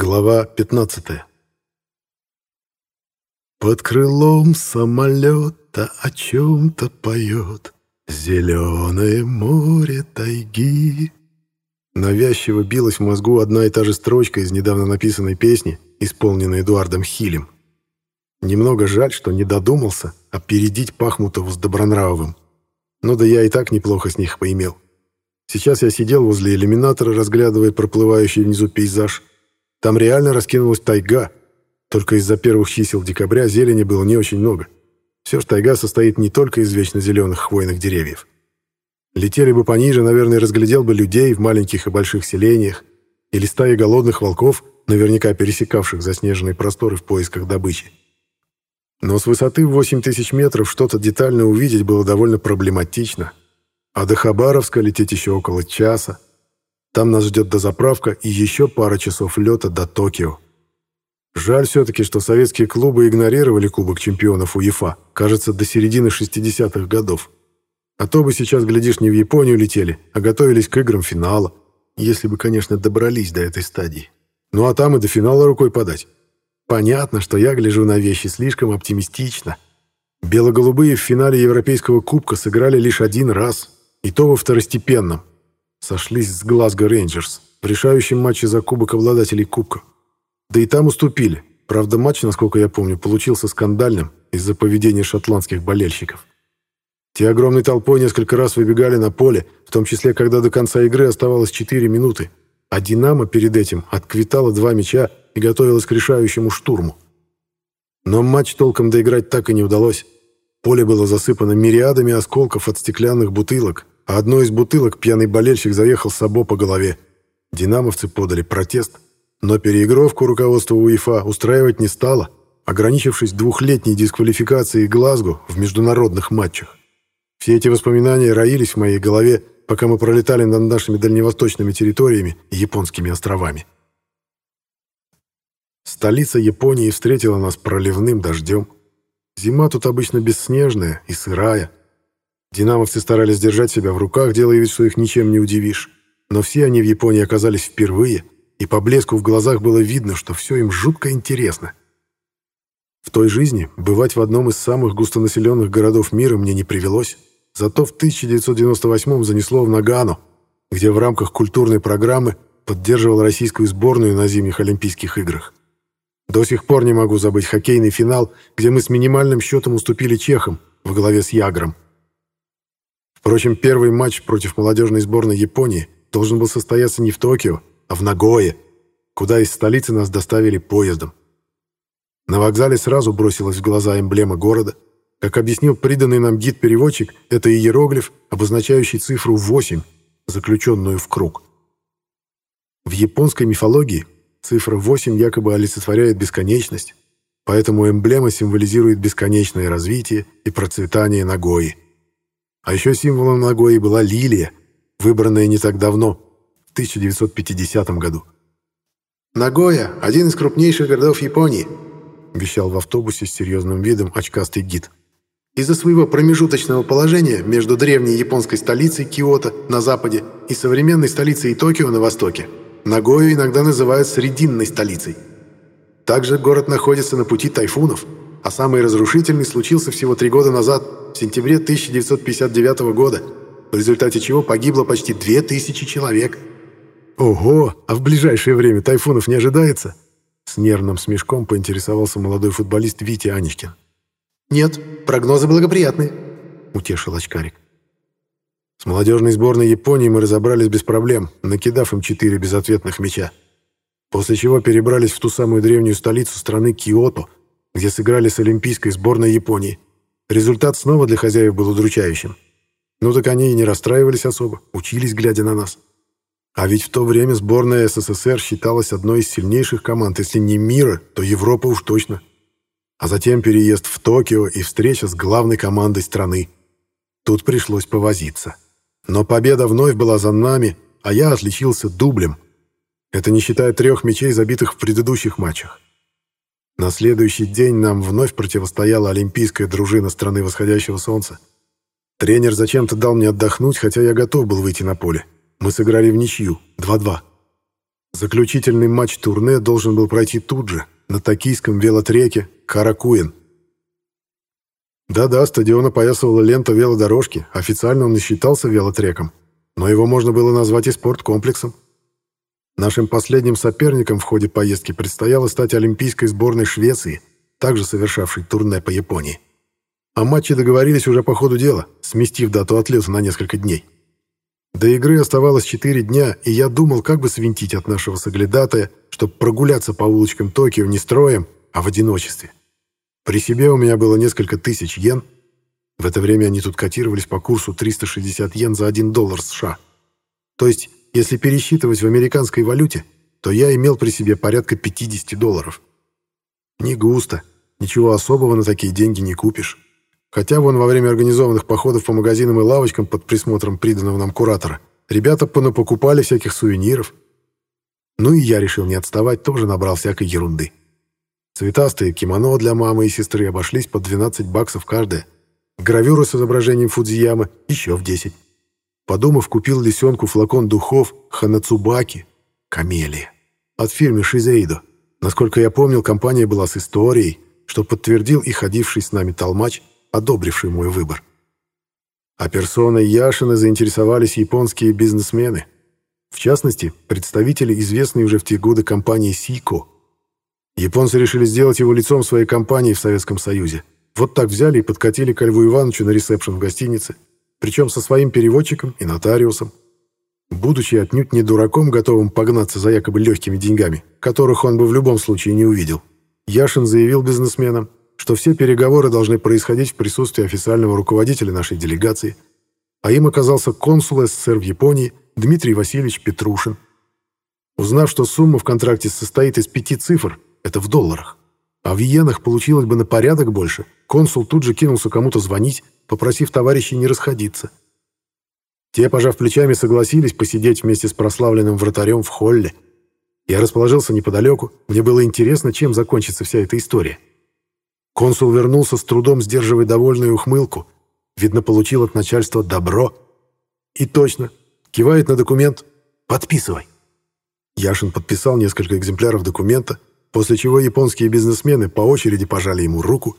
Глава 15 Под крылом самолета о чем-то поет Зеленое море тайги. Навязчиво билась в мозгу одна и та же строчка из недавно написанной песни, исполненной Эдуардом Хилем. Немного жаль, что не додумался опередить Пахмутову с Добронравовым. Ну да я и так неплохо с них поимел. Сейчас я сидел возле иллюминатора, разглядывая проплывающий внизу пейзаж – там реально раскинулась тайга, только из-за первых чисел декабря зелени было не очень много. Все же тайга состоит не только из вечно зеленых хвойных деревьев. Летели бы пониже, наверное, разглядел бы людей в маленьких и больших селениях или стаи голодных волков, наверняка пересекавших заснеженные просторы в поисках добычи. Но с высоты в 8 тысяч метров что-то детально увидеть было довольно проблематично. А до Хабаровска лететь еще около часа. Там нас ждет дозаправка и еще пара часов лета до Токио. Жаль все-таки, что советские клубы игнорировали Кубок чемпионов УЕФА, кажется, до середины 60-х годов. А то бы сейчас, глядишь, не в Японию летели, а готовились к играм финала, если бы, конечно, добрались до этой стадии. Ну а там и до финала рукой подать. Понятно, что я гляжу на вещи слишком оптимистично. Бело-голубые в финале Европейского кубка сыграли лишь один раз, и то во второстепенном, сошлись с Глазго Рейнджерс в решающем матче за кубок обладателей кубка. Да и там уступили. Правда, матч, насколько я помню, получился скандальным из-за поведения шотландских болельщиков. Те огромной толпой несколько раз выбегали на поле, в том числе, когда до конца игры оставалось 4 минуты, а «Динамо» перед этим отквитала два мяча и готовилась к решающему штурму. Но матч толком доиграть так и не удалось. Поле было засыпано мириадами осколков от стеклянных бутылок, а одной из бутылок пьяный болельщик заехал Сабо по голове. Динамовцы подали протест, но переигровку руководство УЕФА устраивать не стало, ограничившись двухлетней дисквалификацией Глазго в международных матчах. Все эти воспоминания роились в моей голове, пока мы пролетали над нашими дальневосточными территориями и японскими островами. Столица Японии встретила нас проливным дождем. Зима тут обычно бесснежная и сырая, Динамовцы старались держать себя в руках, делая вид, что их ничем не удивишь. Но все они в Японии оказались впервые, и по блеску в глазах было видно, что все им жутко интересно. В той жизни бывать в одном из самых густонаселенных городов мира мне не привелось. Зато в 1998-м занесло в Нагану, где в рамках культурной программы поддерживал российскую сборную на зимних Олимпийских играх. До сих пор не могу забыть хоккейный финал, где мы с минимальным счетом уступили чехам в главе с Ягром. Впрочем, первый матч против молодежной сборной Японии должен был состояться не в Токио, а в Нагое, куда из столицы нас доставили поездом. На вокзале сразу бросилась в глаза эмблема города. Как объяснил приданный нам гид-переводчик, это иероглиф, обозначающий цифру 8, заключенную в круг. В японской мифологии цифра 8 якобы олицетворяет бесконечность, поэтому эмблема символизирует бесконечное развитие и процветание Нагои. А еще символом Нагои была лилия, выбранная не так давно, в 1950 году. «Нагоя – один из крупнейших городов Японии», – вещал в автобусе с серьезным видом очкастый гид. «Из-за своего промежуточного положения между древней японской столицей Киото на западе и современной столицей Токио на востоке, Нагою иногда называют срединной столицей. Также город находится на пути тайфунов, а самый разрушительный случился всего три года назад – в сентябре 1959 года, в результате чего погибло почти 2000 человек. «Ого! А в ближайшее время тайфунов не ожидается?» С нервным смешком поинтересовался молодой футболист Витя Аничкин. «Нет, прогнозы благоприятны», — утешил очкарик. С молодежной сборной Японии мы разобрались без проблем, накидав им четыре безответных мяча. После чего перебрались в ту самую древнюю столицу страны Киото, где сыграли с олимпийской сборной Японии. Результат снова для хозяев был удручающим. Ну так они и не расстраивались особо, учились, глядя на нас. А ведь в то время сборная СССР считалась одной из сильнейших команд, если не мира, то Европа уж точно. А затем переезд в Токио и встреча с главной командой страны. Тут пришлось повозиться. Но победа вновь была за нами, а я отличился дублем. Это не считая трех мячей, забитых в предыдущих матчах. На следующий день нам вновь противостояла олимпийская дружина страны восходящего солнца. Тренер зачем-то дал мне отдохнуть, хотя я готов был выйти на поле. Мы сыграли в ничью, 2-2. Заключительный матч турне должен был пройти тут же, на токийском велотреке Каракуин. Да-да, стадион опоясывала лента велодорожки, официально он не считался велотреком, но его можно было назвать и спорткомплексом. Нашим последним соперником в ходе поездки предстояло стать олимпийской сборной Швеции, также совершавшей турне по Японии. О матче договорились уже по ходу дела, сместив дату отлета на несколько дней. До игры оставалось четыре дня, и я думал, как бы свинтить от нашего соглядатая, чтобы прогуляться по улочкам Токио не строем, а в одиночестве. При себе у меня было несколько тысяч йен. В это время они тут котировались по курсу 360 йен за 1 доллар США. То есть если пересчитывать в американской валюте, то я имел при себе порядка 50 долларов. Не густо, ничего особого на такие деньги не купишь. Хотя вон во время организованных походов по магазинам и лавочкам под присмотром приданного нам куратора ребята понапокупали всяких сувениров. Ну и я решил не отставать, тоже набрал всякой ерунды. Цветастые кимоно для мамы и сестры обошлись по 12 баксов каждая. Гравюры с изображением Фудзиямы еще в 10. Подумав, купил лисенку флакон духов Ханацубаки «Камелия» от фирмы Шизеидо. Насколько я помнил, компания была с историей, что подтвердил и ходивший с нами толмач, одобривший мой выбор. А персоной Яшина заинтересовались японские бизнесмены. В частности, представители известной уже в те годы компании «Сико». Японцы решили сделать его лицом своей компании в Советском Союзе. Вот так взяли и подкатили к Льву Ивановичу на ресепшн в гостинице – причем со своим переводчиком и нотариусом. Будучи отнюдь не дураком, готовым погнаться за якобы легкими деньгами, которых он бы в любом случае не увидел, Яшин заявил бизнесменам, что все переговоры должны происходить в присутствии официального руководителя нашей делегации, а им оказался консул СССР в Японии Дмитрий Васильевич Петрушин. Узнав, что сумма в контракте состоит из пяти цифр, это в долларах, а в иенах получилось бы на порядок больше, консул тут же кинулся кому-то звонить, попросив товарищей не расходиться. Те, пожав плечами, согласились посидеть вместе с прославленным вратарем в холле. Я расположился неподалеку, мне было интересно, чем закончится вся эта история. Консул вернулся с трудом, сдерживая довольную ухмылку. Видно, получил от начальства добро. И точно, кивает на документ «Подписывай». Яшин подписал несколько экземпляров документа, после чего японские бизнесмены по очереди пожали ему руку,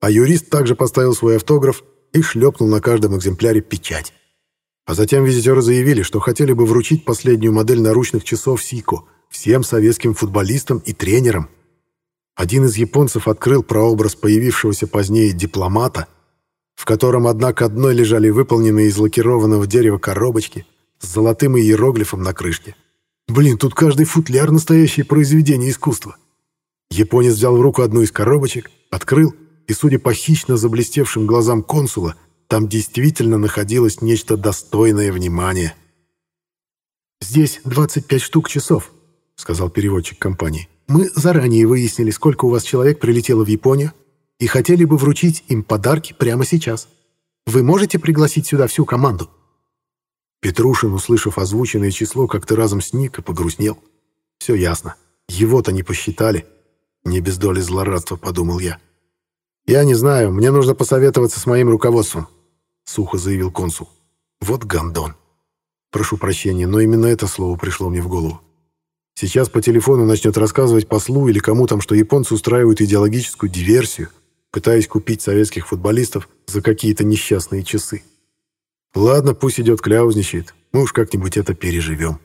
а юрист также поставил свой автограф и шлепнул на каждом экземпляре печать. А затем визитеры заявили, что хотели бы вручить последнюю модель наручных часов Сико всем советским футболистам и тренерам. Один из японцев открыл прообраз появившегося позднее дипломата, в котором, однако, одной лежали выполненные из лакированного дерева коробочки с золотым иероглифом на крышке. Блин, тут каждый футляр — настоящее произведение искусства. Японец взял в руку одну из коробочек, открыл — и, судя по хищно заблестевшим глазам консула, там действительно находилось нечто достойное внимания. «Здесь 25 штук часов», — сказал переводчик компании. «Мы заранее выяснили, сколько у вас человек прилетело в Японию, и хотели бы вручить им подарки прямо сейчас. Вы можете пригласить сюда всю команду?» Петрушин, услышав озвученное число, как-то разом сник и погрустнел. «Все ясно. Его-то не посчитали». «Не без доли злорадства», — подумал я. «Я не знаю, мне нужно посоветоваться с моим руководством», — сухо заявил консул. «Вот гандон. Прошу прощения, но именно это слово пришло мне в голову. Сейчас по телефону начнет рассказывать послу или кому там, что японцы устраивают идеологическую диверсию, пытаясь купить советских футболистов за какие-то несчастные часы. Ладно, пусть идет кляузничает, мы уж как-нибудь это переживем.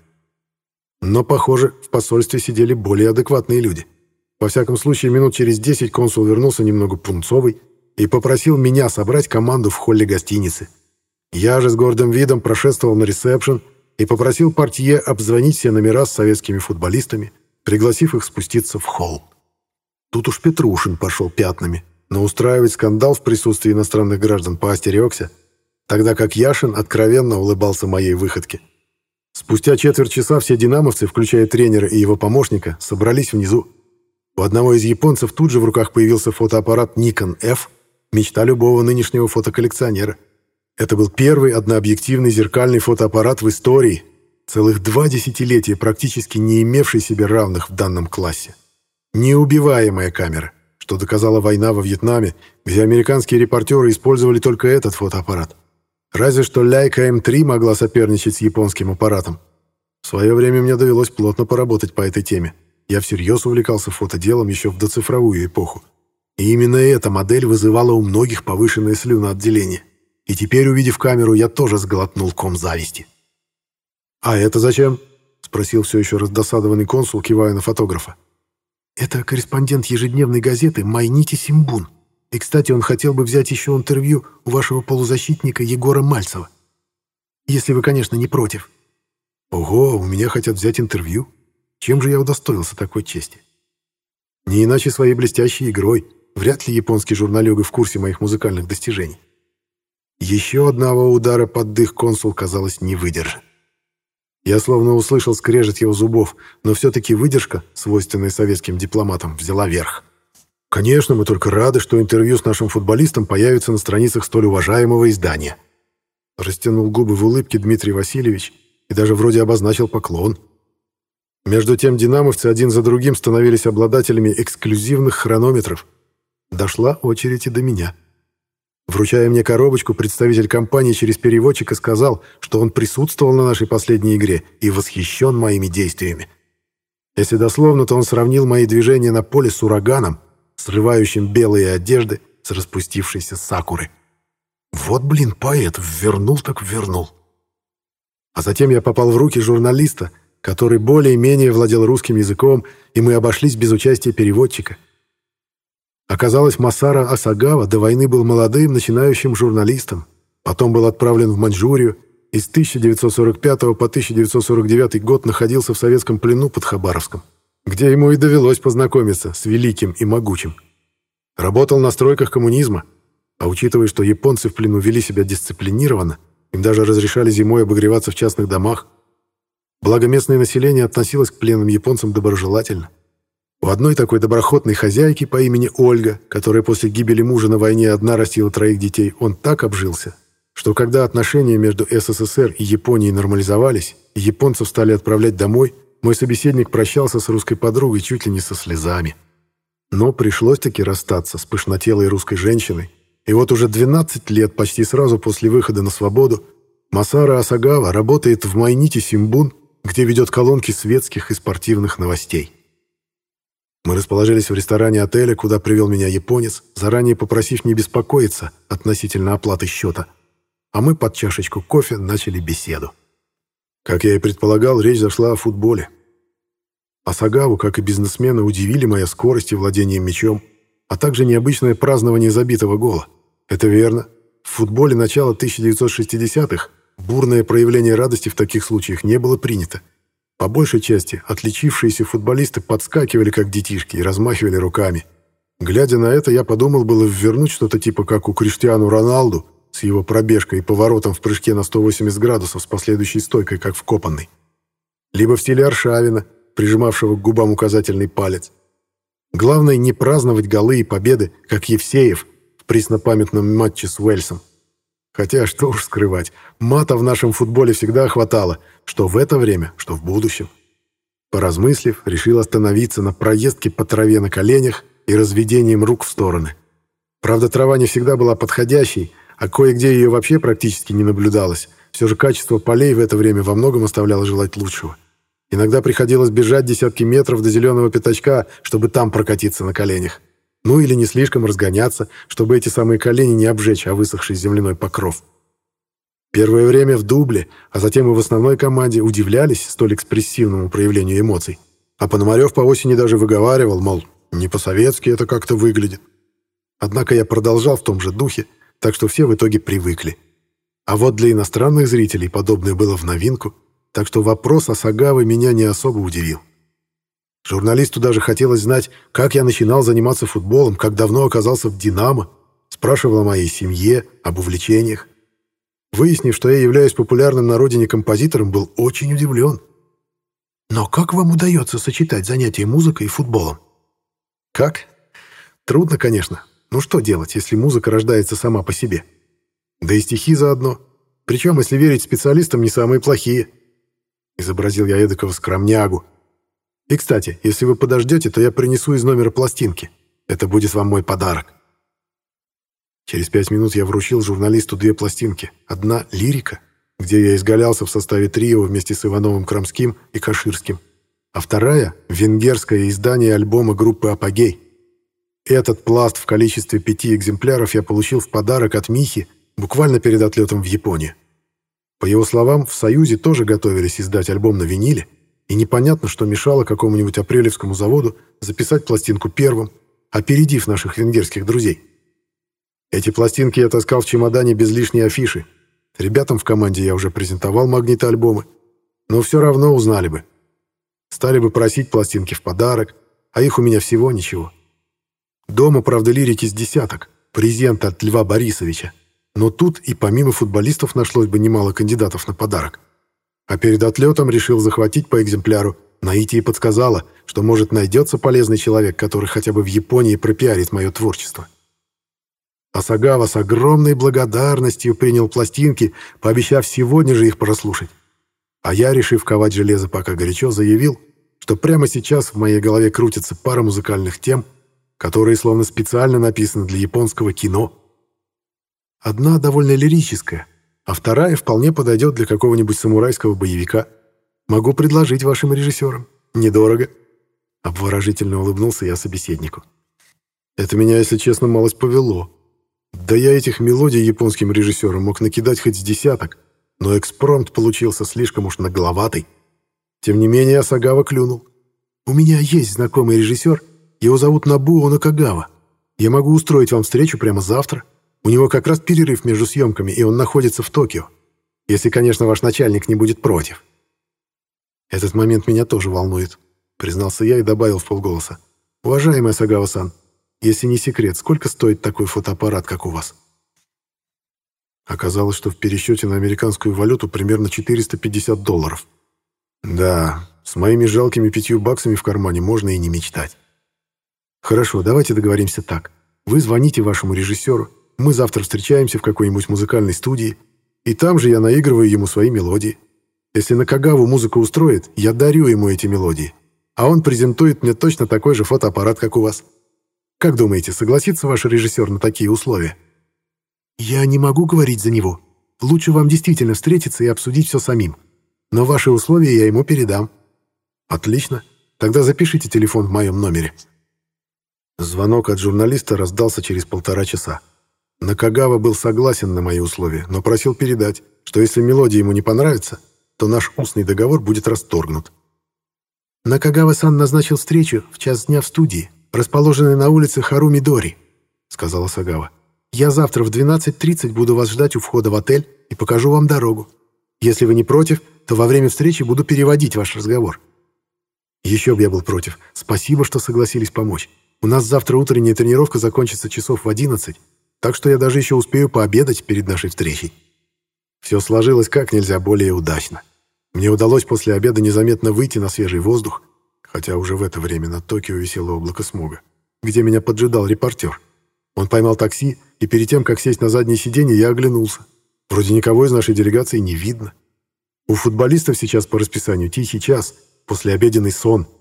Но, похоже, в посольстве сидели более адекватные люди. Во всяком случае, минут через десять консул вернулся немного пунцовый и попросил меня собрать команду в холле гостиницы. Я же с гордым видом прошествовал на ресепшн и попросил портье обзвонить все номера с советскими футболистами, пригласив их спуститься в холл. Тут уж Петрушин пошел пятнами, но устраивать скандал в присутствии иностранных граждан поостерегся, тогда как Яшин откровенно улыбался моей выходке. Спустя четверть часа все динамовцы, включая тренера и его помощника, собрались внизу. У одного из японцев тут же в руках появился фотоаппарат Nikon F, мечта любого нынешнего фотоколлекционера. Это был первый однообъективный зеркальный фотоаппарат в истории, целых два десятилетия практически не имевший себе равных в данном классе. Неубиваемая камера, что доказала война во Вьетнаме, где американские репортеры использовали только этот фотоаппарат. Разве что Leica M3 могла соперничать с японским аппаратом. В свое время мне довелось плотно поработать по этой теме. Я всерьез увлекался фотоделом еще в доцифровую эпоху. И именно эта модель вызывала у многих повышенное слюноотделение. И теперь, увидев камеру, я тоже сглотнул ком зависти. «А это зачем?» — спросил все еще раздосадованный консул, кивая на фотографа. «Это корреспондент ежедневной газеты «Майнити Симбун». И, кстати, он хотел бы взять еще интервью у вашего полузащитника Егора Мальцева. Если вы, конечно, не против». «Ого, у меня хотят взять интервью? Чем же я удостоился такой чести?» «Не иначе своей блестящей игрой. Вряд ли японский журналюга в курсе моих музыкальных достижений». Еще одного удара под дых консул, казалось, не выдержит. Я словно услышал скрежет его зубов, но все-таки выдержка, свойственная советским дипломатам, взяла верх. Конечно, мы только рады, что интервью с нашим футболистом появится на страницах столь уважаемого издания. Растянул губы в улыбке Дмитрий Васильевич и даже вроде обозначил поклон. Между тем динамовцы один за другим становились обладателями эксклюзивных хронометров. Дошла очередь и до меня. Вручая мне коробочку, представитель компании через переводчика сказал, что он присутствовал на нашей последней игре и восхищен моими действиями. Если дословно, то он сравнил мои движения на поле с ураганом, срывающим белые одежды с распустившейся сакуры. Вот, блин, поэт, ввернул так ввернул. А затем я попал в руки журналиста, который более-менее владел русским языком, и мы обошлись без участия переводчика. Оказалось, Масара Асагава до войны был молодым начинающим журналистом, потом был отправлен в Маньчжурию и с 1945 по 1949 год находился в советском плену под Хабаровском, где ему и довелось познакомиться с великим и могучим. Работал на стройках коммунизма, а учитывая, что японцы в плену вели себя дисциплинированно, им даже разрешали зимой обогреваться в частных домах, благо местное население относилось к пленным японцам доброжелательно. У одной такой доброхотной хозяйки по имени Ольга, которая после гибели мужа на войне одна растила троих детей, он так обжился, что когда отношения между СССР и Японией нормализовались, и японцев стали отправлять домой, мой собеседник прощался с русской подругой чуть ли не со слезами. Но пришлось таки расстаться с пышнотелой русской женщиной, и вот уже 12 лет, почти сразу после выхода на свободу, Масара Асагава работает в Майните Симбун, где ведет колонки светских и спортивных новостей. Мы расположились в ресторане отеля, куда привел меня японец, заранее попросив не беспокоиться относительно оплаты счета. А мы под чашечку кофе начали беседу. Как я и предполагал, речь зашла о футболе. Асагаву, как и бизнесмена, удивили моя скорость и владение мячом, а также необычное празднование забитого гола. Это верно. В футболе начала 1960-х бурное проявление радости в таких случаях не было принято. По большей части отличившиеся футболисты подскакивали, как детишки, и размахивали руками. Глядя на это, я подумал было ввернуть что-то типа как у Криштиану Роналду с его пробежкой и поворотом в прыжке на 180 градусов с последующей стойкой, как вкопанный. Либо в стиле Аршавина, прижимавшего к губам указательный палец. Главное не праздновать голы и победы, как Евсеев в преснопамятном матче с Уэльсом. Хотя, что уж скрывать, мата в нашем футболе всегда хватало, что в это время, что в будущем. Поразмыслив, решил остановиться на проездке по траве на коленях и разведением рук в стороны. Правда, трава не всегда была подходящей, а кое-где ее вообще практически не наблюдалось. Все же качество полей в это время во многом оставляло желать лучшего. Иногда приходилось бежать десятки метров до зеленого пятачка, чтобы там прокатиться на коленях. Ну или не слишком разгоняться, чтобы эти самые колени не обжечь, а высохший земляной покров. Первое время в дубле, а затем и в основной команде удивлялись столь экспрессивному проявлению эмоций. А Пономарев по осени даже выговаривал, мол, не по-советски это как-то выглядит. Однако я продолжал в том же духе, так что все в итоге привыкли. А вот для иностранных зрителей подобное было в новинку, так что вопрос о Сагаве меня не особо удивил. Журналисту даже хотелось знать, как я начинал заниматься футболом, как давно оказался в «Динамо», спрашивал о моей семье, об увлечениях. Выяснив, что я являюсь популярным на родине композитором, был очень удивлен. «Но как вам удается сочетать занятия музыкой и футболом?» «Как? Трудно, конечно. Но что делать, если музыка рождается сама по себе? Да и стихи заодно. Причем, если верить специалистам, не самые плохие». Изобразил я эдакого скромнягу, и, кстати, если вы подождете, то я принесу из номера пластинки. Это будет вам мой подарок. Через пять минут я вручил журналисту две пластинки. Одна — лирика, где я изгалялся в составе трио вместе с Ивановым Крамским и Каширским, а вторая — венгерское издание альбома группы «Апогей». Этот пласт в количестве пяти экземпляров я получил в подарок от Михи буквально перед отлетом в Японию. По его словам, в «Союзе» тоже готовились издать альбом на виниле, и непонятно, что мешало какому-нибудь апрелевскому заводу записать пластинку первым, опередив наших венгерских друзей. Эти пластинки я таскал в чемодане без лишней афиши. Ребятам в команде я уже презентовал магнитоальбомы, но все равно узнали бы. Стали бы просить пластинки в подарок, а их у меня всего ничего. Дома, правда, лирики с десяток, презент от Льва Борисовича. Но тут и помимо футболистов нашлось бы немало кандидатов на подарок. А перед отлетом решил захватить по экземпляру. Наития подсказала, что, может, найдется полезный человек, который хотя бы в Японии пропиарит мое творчество. Асагава с огромной благодарностью принял пластинки, пообещав сегодня же их прослушать. А я, решив ковать железо пока горячо, заявил, что прямо сейчас в моей голове крутится пара музыкальных тем, которые словно специально написаны для японского кино. Одна довольно лирическая, а вторая вполне подойдет для какого-нибудь самурайского боевика. Могу предложить вашим режиссерам. Недорого. Обворожительно улыбнулся я собеседнику. Это меня, если честно, малость повело. Да я этих мелодий японским режиссерам мог накидать хоть с десяток, но экспромт получился слишком уж нагловатый. Тем не менее, Асагава клюнул. «У меня есть знакомый режиссер, его зовут Набуо Накагава. Я могу устроить вам встречу прямо завтра. У него как раз перерыв между съемками, и он находится в Токио. Если, конечно, ваш начальник не будет против». «Этот момент меня тоже волнует», — признался я и добавил в полголоса. «Уважаемый Асагава-сан, если не секрет, сколько стоит такой фотоаппарат, как у вас?» Оказалось, что в пересчете на американскую валюту примерно 450 долларов. Да, с моими жалкими пятью баксами в кармане можно и не мечтать. Хорошо, давайте договоримся так. Вы звоните вашему режиссеру, мы завтра встречаемся в какой-нибудь музыкальной студии, и там же я наигрываю ему свои мелодии. Если на Кагаву музыка устроит, я дарю ему эти мелодии, а он презентует мне точно такой же фотоаппарат, как у вас. Как думаете, согласится ваш режиссер на такие условия? Я не могу говорить за него. Лучше вам действительно встретиться и обсудить все самим. Но ваши условия я ему передам. Отлично. Тогда запишите телефон в моем номере. Звонок от журналиста раздался через полтора часа. Накагава был согласен на мои условия, но просил передать, что если мелодия ему не понравится, то наш устный договор будет расторгнут. «Накагава-сан назначил встречу в час дня в студии, расположенной на улице Харуми-Дори», — сказала Сагава. «Я завтра в 12.30 буду вас ждать у входа в отель и покажу вам дорогу. Если вы не против, то во время встречи буду переводить ваш разговор». «Еще бы я был против. Спасибо, что согласились помочь. У нас завтра утренняя тренировка закончится часов в 11, так что я даже еще успею пообедать перед нашей встречей. Все сложилось как нельзя более удачно. Мне удалось после обеда незаметно выйти на свежий воздух, хотя уже в это время над Токио висело облако смога, где меня поджидал репортер. Он поймал такси, и перед тем, как сесть на заднее сиденье, я оглянулся. Вроде никого из нашей делегации не видно. У футболистов сейчас по расписанию тихий час, послеобеденный сон —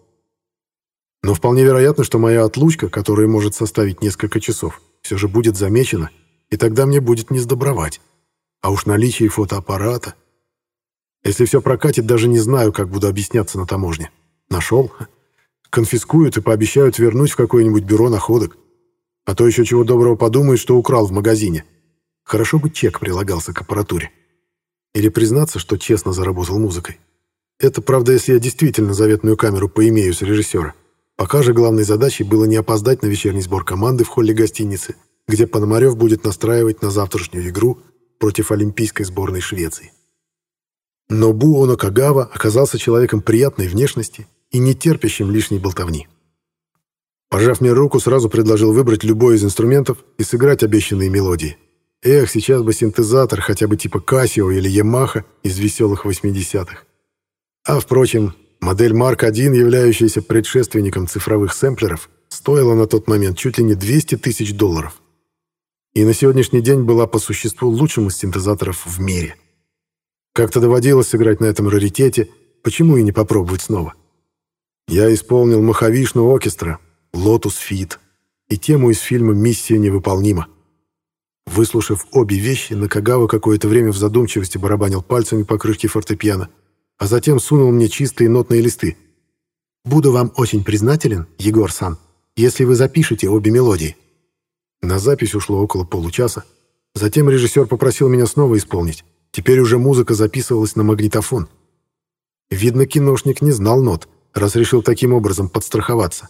но вполне вероятно, что моя отлучка, которая может составить несколько часов, все же будет замечена, и тогда мне будет не сдобровать. А уж наличие фотоаппарата... Если все прокатит, даже не знаю, как буду объясняться на таможне. Нашел? Конфискуют и пообещают вернуть в какое-нибудь бюро находок. А то еще чего доброго подумают, что украл в магазине. Хорошо бы чек прилагался к аппаратуре. Или признаться, что честно заработал музыкой. Это правда, если я действительно заветную камеру поимею с режиссера. Пока же главной задачей было не опоздать на вечерний сбор команды в холле гостиницы, где Пономарев будет настраивать на завтрашнюю игру против олимпийской сборной Швеции. Но Буо Накагава оказался человеком приятной внешности и не терпящим лишней болтовни. Пожав мне руку, сразу предложил выбрать любой из инструментов и сыграть обещанные мелодии. Эх, сейчас бы синтезатор, хотя бы типа Casio или Yamaha из веселых 80-х. А, впрочем, Модель Mark 1, являющаяся предшественником цифровых сэмплеров, стоила на тот момент чуть ли не 200 тысяч долларов. И на сегодняшний день была по существу лучшим из синтезаторов в мире. Как-то доводилось сыграть на этом раритете, почему и не попробовать снова? Я исполнил Mahavishnu Orchestra, Lotus Feet и тему из фильма «Миссия невыполнима». Выслушав обе вещи, Накагава какое-то время в задумчивости барабанил пальцами по крышке фортепиано, а затем сунул мне чистые нотные листы. «Буду вам очень признателен, Егор-сан, если вы запишете обе мелодии». На запись ушло около получаса. Затем режиссер попросил меня снова исполнить. Теперь уже музыка записывалась на магнитофон. Видно, киношник не знал нот, раз решил таким образом подстраховаться.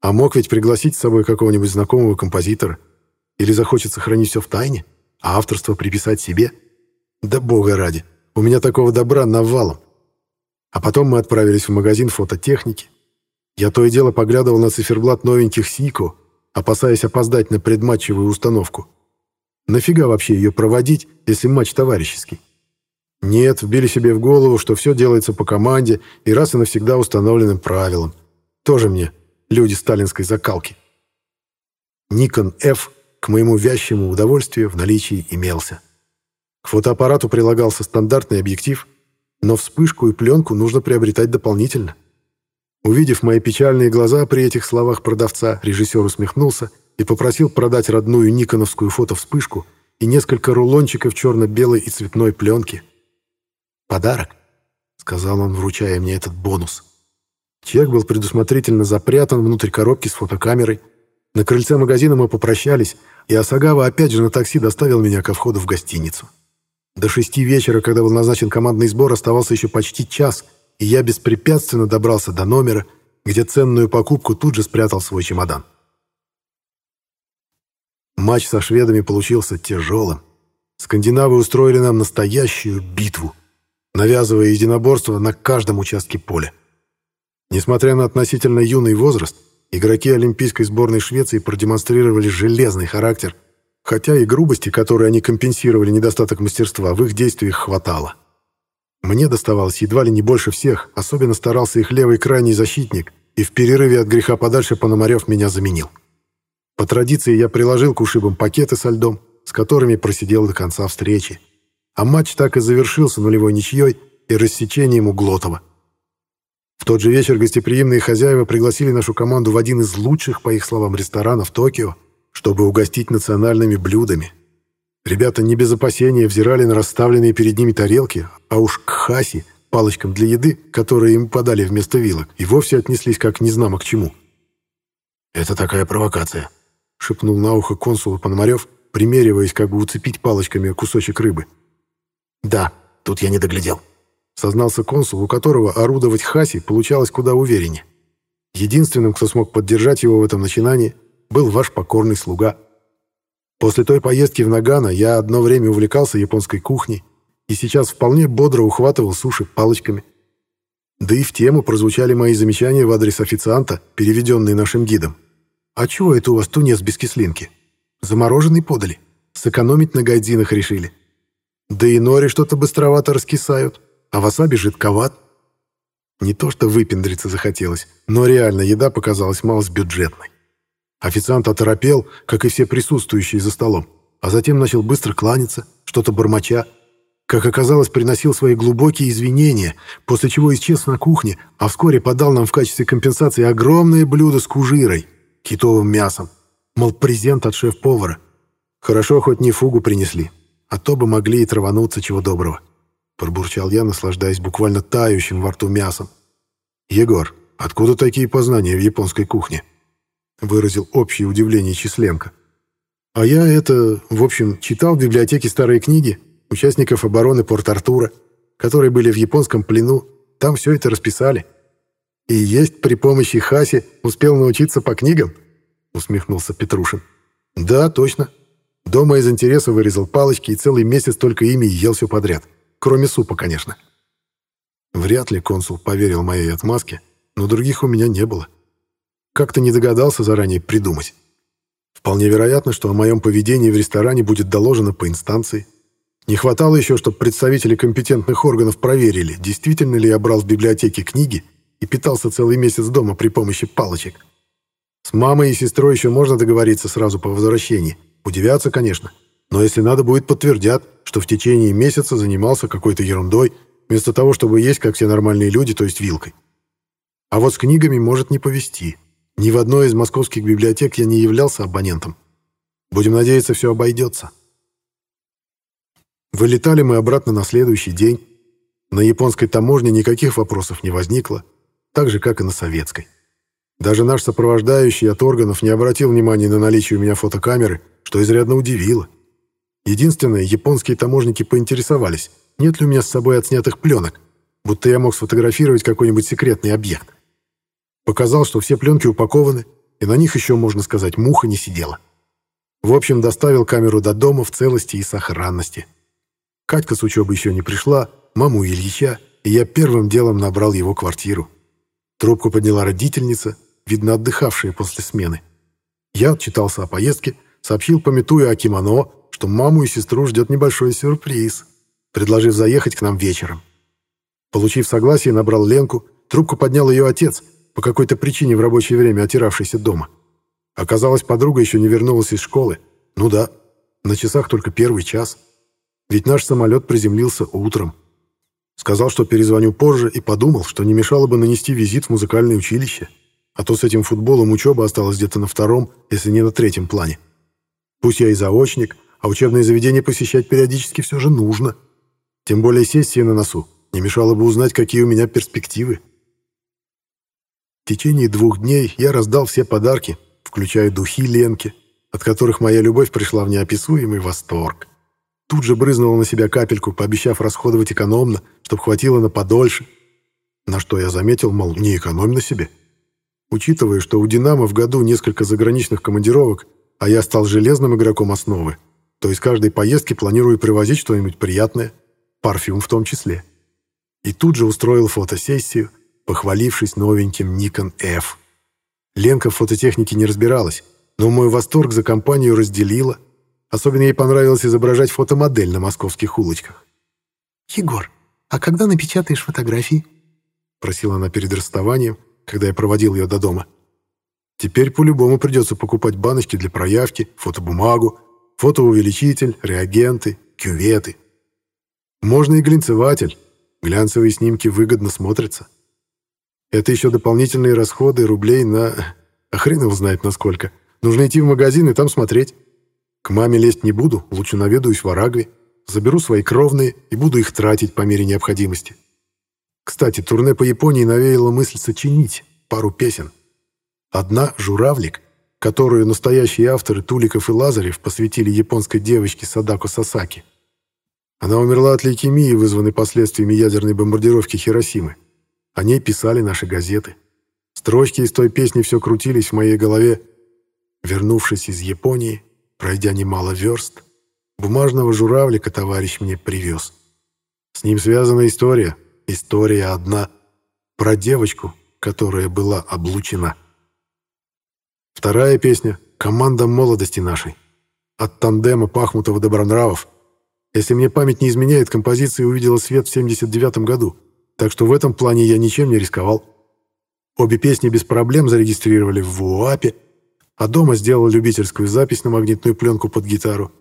А мог ведь пригласить с собой какого-нибудь знакомого композитора. Или захочет сохранить все в тайне, а авторство приписать себе. Да бога ради, у меня такого добра навалом. А потом мы отправились в магазин фототехники. Я то и дело поглядывал на циферблат новеньких Сико, опасаясь опоздать на предматчевую установку. Нафига вообще ее проводить, если матч товарищеский? Нет, вбили себе в голову, что все делается по команде и раз и навсегда установленным правилам. Тоже мне люди сталинской закалки. Nikon F, к моему вящему удовольствию, в наличии имелся. К фотоаппарату прилагался стандартный объектив, но вспышку и пленку нужно приобретать дополнительно. Увидев мои печальные глаза при этих словах продавца, режиссер усмехнулся и попросил продать родную никоновскую фотовспышку и несколько рулончиков черно-белой и цветной пленки. «Подарок», — сказал он, вручая мне этот бонус. Чек был предусмотрительно запрятан внутрь коробки с фотокамерой. На крыльце магазина мы попрощались, и Асагава опять же на такси доставил меня ко входу в гостиницу. До шести вечера, когда был назначен командный сбор, оставался еще почти час, и я беспрепятственно добрался до номера, где ценную покупку тут же спрятал свой чемодан. Матч со шведами получился тяжелым. Скандинавы устроили нам настоящую битву, навязывая единоборство на каждом участке поля. Несмотря на относительно юный возраст, игроки Олимпийской сборной Швеции продемонстрировали железный характер, хотя и грубости, которые они компенсировали недостаток мастерства, в их действиях хватало. Мне доставалось едва ли не больше всех, особенно старался их левый крайний защитник, и в перерыве от греха подальше Пономарев меня заменил. По традиции я приложил к ушибам пакеты со льдом, с которыми просидел до конца встречи. А матч так и завершился нулевой ничьей и рассечением у Глотова. В тот же вечер гостеприимные хозяева пригласили нашу команду в один из лучших, по их словам, ресторанов Токио, чтобы угостить национальными блюдами. Ребята не без опасения взирали на расставленные перед ними тарелки, а уж к хаси, палочкам для еды, которые им подали вместо вилок, и вовсе отнеслись как незнамо к чему. «Это такая провокация», — шепнул на ухо консулу Пономарев, примериваясь, как бы уцепить палочками кусочек рыбы. «Да, тут я не доглядел», сознался консул, у которого орудовать Хаси получалось куда увереннее. Единственным, кто смог поддержать его в этом начинании, был ваш покорный слуга. После той поездки в Нагано я одно время увлекался японской кухней и сейчас вполне бодро ухватывал суши палочками. Да и в тему прозвучали мои замечания в адрес официанта, переведенные нашим гидом. «А чего это у вас тунец без кислинки? Замороженный подали? Сэкономить на гайдзинах решили? Да и нори что-то быстровато раскисают а васаби жидковат. Не то что выпендриться захотелось, но реально еда показалась малость бюджетной. Официант оторопел, как и все присутствующие за столом, а затем начал быстро кланяться, что-то бормоча. Как оказалось, приносил свои глубокие извинения, после чего исчез на кухне, а вскоре подал нам в качестве компенсации огромное блюдо с кужирой, китовым мясом. Мол, презент от шеф-повара. Хорошо, хоть не фугу принесли, а то бы могли и травануться чего доброго. Пробурчал я, наслаждаясь буквально тающим во рту мясом. «Егор, откуда такие познания в японской кухне?» Выразил общее удивление Численко. «А я это, в общем, читал в библиотеке старые книги участников обороны Порт-Артура, которые были в японском плену. Там все это расписали. И есть при помощи Хаси успел научиться по книгам?» усмехнулся Петрушин. «Да, точно. Дома из интереса вырезал палочки и целый месяц только ими ел все подряд». Кроме супа, конечно. Вряд ли консул поверил моей отмазке, но других у меня не было. Как-то не догадался заранее придумать. Вполне вероятно, что о моем поведении в ресторане будет доложено по инстанции. Не хватало еще, чтобы представители компетентных органов проверили, действительно ли я брал в библиотеке книги и питался целый месяц дома при помощи палочек. С мамой и сестрой еще можно договориться сразу по возвращении. Удивятся, конечно. Но если надо будет, подтвердят, что в течение месяца занимался какой-то ерундой, вместо того, чтобы есть, как все нормальные люди, то есть вилкой. А вот с книгами может не повезти. Ни в одной из московских библиотек я не являлся абонентом. Будем надеяться, все обойдется. Вылетали мы обратно на следующий день. На японской таможне никаких вопросов не возникло, так же, как и на советской. Даже наш сопровождающий от органов не обратил внимания на наличие у меня фотокамеры, что изрядно удивило. Единственное, японские таможники поинтересовались, нет ли у меня с собой отснятых пленок, будто я мог сфотографировать какой-нибудь секретный объект. Показал, что все пленки упакованы, и на них еще, можно сказать, муха не сидела. В общем, доставил камеру до дома в целости и сохранности. Катька с учебы еще не пришла, маму Ильича, и я первым делом набрал его квартиру. Трубку подняла родительница, видно, отдыхавшая после смены. Я отчитался о поездке, сообщил, пометуя о кимоно, что маму и сестру ждет небольшой сюрприз, предложив заехать к нам вечером. Получив согласие, набрал Ленку, трубку поднял ее отец, по какой-то причине в рабочее время отиравшийся дома. Оказалось, подруга еще не вернулась из школы. Ну да, на часах только первый час. Ведь наш самолет приземлился утром. Сказал, что перезвоню позже, и подумал, что не мешало бы нанести визит в музыкальное училище. А то с этим футболом учеба осталась где-то на втором, если не на третьем плане. Пусть я и заочник, а учебное заведение посещать периодически все же нужно. Тем более сессия на носу. Не мешало бы узнать, какие у меня перспективы. В течение двух дней я раздал все подарки, включая духи Ленки, от которых моя любовь пришла в неописуемый восторг. Тут же брызнула на себя капельку, пообещав расходовать экономно, чтобы хватило на подольше. На что я заметил, мол, не экономь на себе. Учитывая, что у «Динамо» в году несколько заграничных командировок, а я стал железным игроком основы, то из каждой поездки планирую привозить что-нибудь приятное, парфюм в том числе. И тут же устроил фотосессию, похвалившись новеньким Nikon F. Ленка в фототехнике не разбиралась, но мой восторг за компанию разделила, Особенно ей понравилось изображать фотомодель на московских улочках. «Егор, а когда напечатаешь фотографии?» — просила она перед расставанием, когда я проводил ее до дома. «Теперь по-любому придется покупать баночки для проявки, фотобумагу, фотоувеличитель, реагенты, кюветы. Можно и глинцеватель. Глянцевые снимки выгодно смотрятся. Это еще дополнительные расходы рублей на... А хрен его знает на сколько. Нужно идти в магазин и там смотреть. К маме лезть не буду, лучше наведаюсь в Арагве, заберу свои кровные и буду их тратить по мере необходимости. Кстати, турне по Японии навеяло мысль сочинить пару песен. Одна «Журавлик», которую настоящие авторы Туликов и Лазарев посвятили японской девочке Садако Сасаки. Она умерла от лейкемии, вызванной последствиями ядерной бомбардировки Хиросимы. О ней писали наши газеты. Строчки из той песни все крутились в моей голове. Вернувшись из Японии, Пройдя немало верст, бумажного журавлика товарищ мне привез. С ним связана история, история одна, про девочку, которая была облучена. Вторая песня «Команда молодости нашей». От тандема Пахмутова Добронравов. Если мне память не изменяет, композиция увидела свет в 79 году, так что в этом плане я ничем не рисковал. Обе песни без проблем зарегистрировали в ВУАПе, а дома сделал любительскую запись на магнитную пленку под гитару,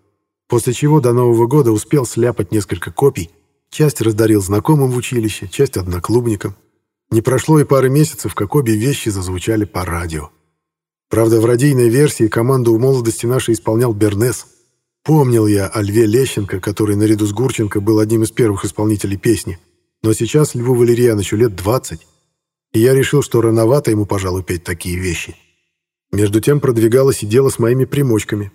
после чего до Нового года успел сляпать несколько копий, часть раздарил знакомым в училище, часть одноклубникам. Не прошло и пары месяцев, как обе вещи зазвучали по радио. Правда, в радийной версии команду у молодости нашей исполнял Бернес. Помнил я о Льве Лещенко, который наряду с Гурченко был одним из первых исполнителей песни. Но сейчас Льву Валерьяновичу лет 20, и я решил, что рановато ему, пожалуй, петь такие вещи. Между тем продвигалось и дело с моими примочками.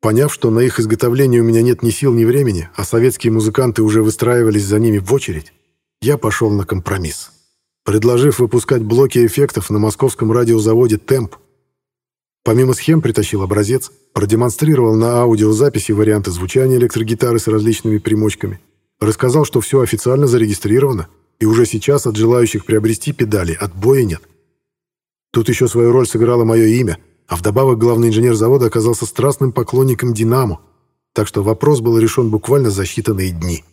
Поняв, что на их изготовление у меня нет ни сил, ни времени, а советские музыканты уже выстраивались за ними в очередь, я пошел на компромисс. Предложив выпускать блоки эффектов на московском радиозаводе «Темп», помимо схем притащил образец, продемонстрировал на аудиозаписи варианты звучания электрогитары с различными примочками, рассказал, что все официально зарегистрировано, и уже сейчас от желающих приобрести педали отбоя нет. Тут еще свою роль сыграло мое имя, а вдобавок главный инженер завода оказался страстным поклонником «Динамо», так что вопрос был решен буквально за считанные дни.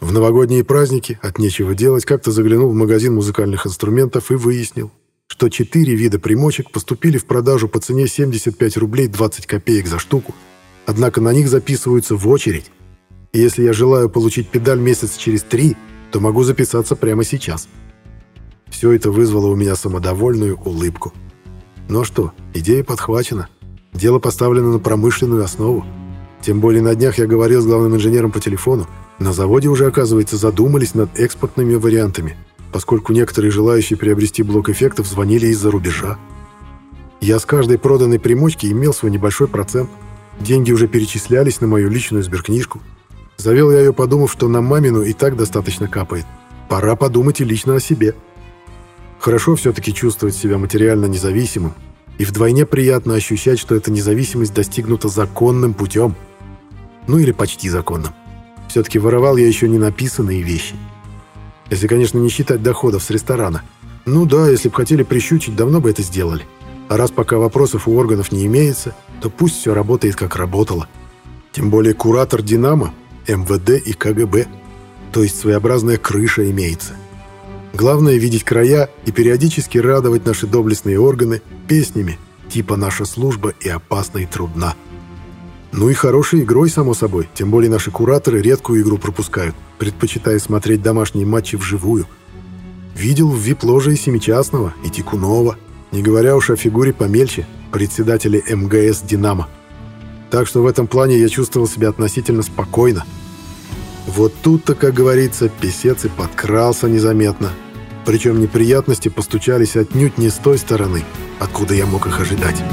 В новогодние праздники, от нечего делать, как-то заглянул в магазин музыкальных инструментов и выяснил, что четыре вида примочек поступили в продажу по цене 75 рублей 20 копеек за штуку, однако на них записываются в очередь. И если я желаю получить педаль месяц через три, то могу записаться прямо сейчас. Все это вызвало у меня самодовольную улыбку. Ну что, идея подхвачена. Дело поставлено на промышленную основу. Тем более на днях я говорил с главным инженером по телефону. На заводе уже, оказывается, задумались над экспортными вариантами, поскольку некоторые желающие приобрести блок эффектов звонили из-за рубежа. Я с каждой проданной примочки имел свой небольшой процент. Деньги уже перечислялись на мою личную сберкнижку. Завел я ее, подумав, что на мамину и так достаточно капает. Пора подумать и лично о себе. Хорошо все-таки чувствовать себя материально независимым, и вдвойне приятно ощущать, что эта независимость достигнута законным путем. Ну или почти законным. Все-таки воровал я еще не написанные вещи. Если, конечно, не считать доходов с ресторана. Ну да, если бы хотели прищучить, давно бы это сделали. А раз пока вопросов у органов не имеется, то пусть все работает как работало. Тем более куратор «Динамо», МВД и КГБ. То есть своеобразная крыша имеется. Главное — видеть края и периодически радовать наши доблестные органы песнями, типа «Наша служба и опасна и трудна». Ну и хорошей игрой, само собой, тем более наши кураторы редкую игру пропускают, предпочитая смотреть домашние матчи вживую. Видел в вип-ложе и Семичастного, и Тикунова, не говоря уж о фигуре помельче, председателя МГС «Динамо». Так что в этом плане я чувствовал себя относительно спокойно. Вот тут-то, как говорится, писец и подкрался незаметно, причем неприятности постучались отнюдь не с той стороны, откуда я мог их ожидать.